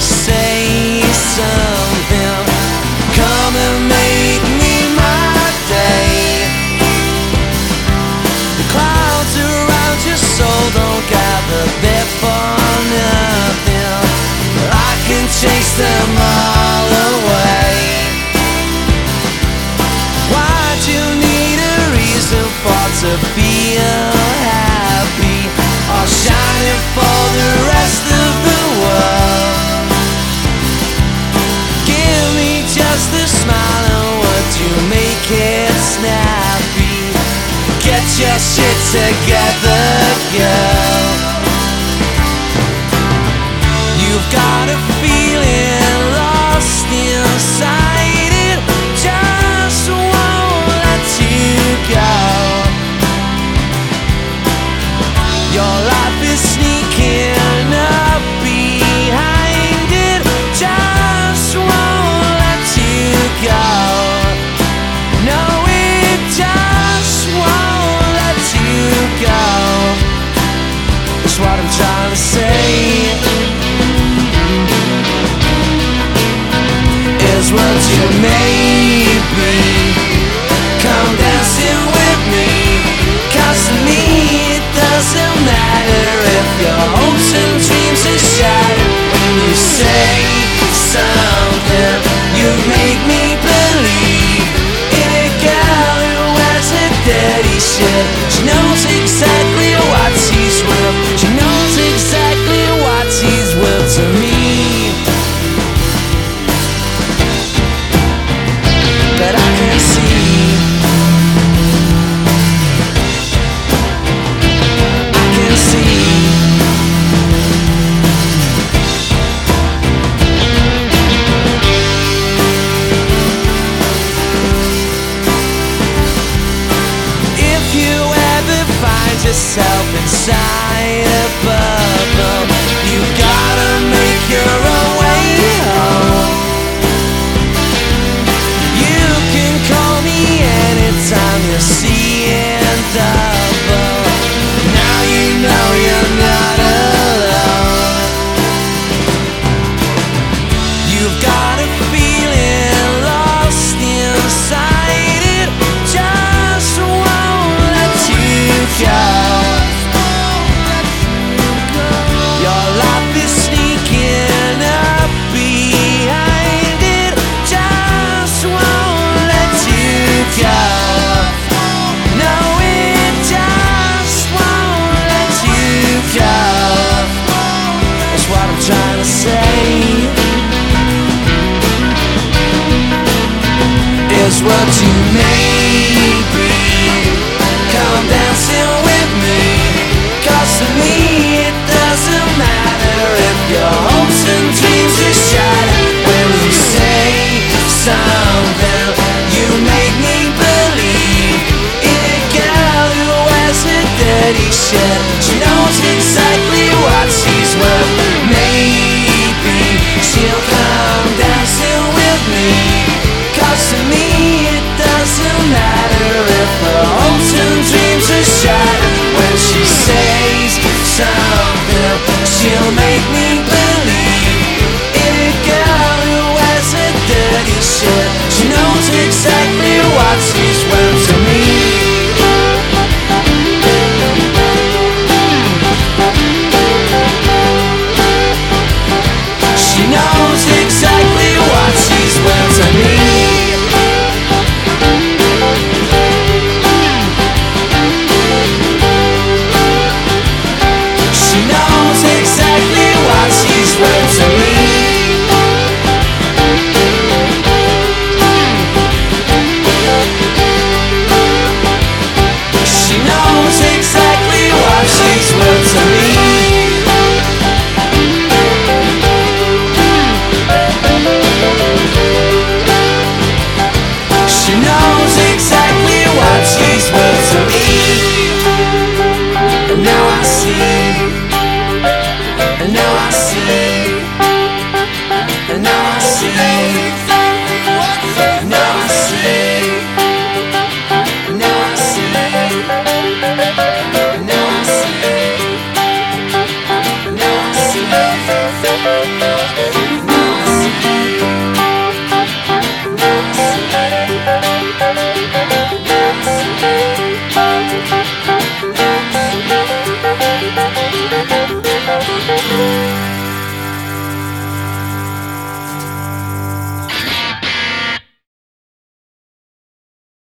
Say. girl. You've got to feel. say Is what you made me. Come dancing with me to me it doesn't matter If your hopes and dreams are shattered. When you say something You make me believe a dirty She knows exactly yourself inside what you made?